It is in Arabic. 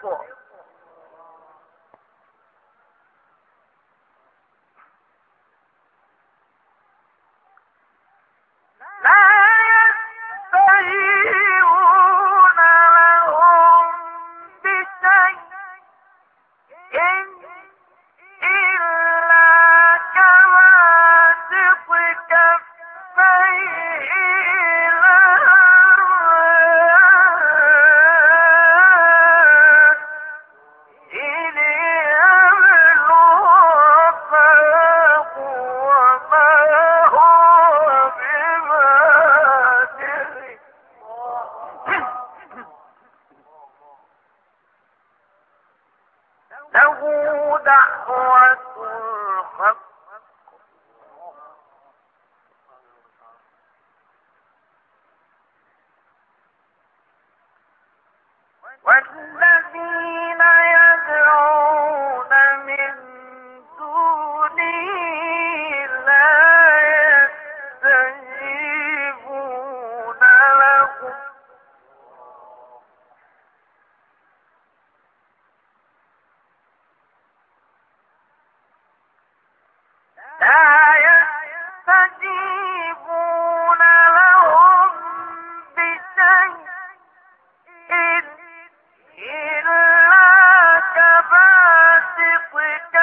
for. دعوة الحق والذين whistling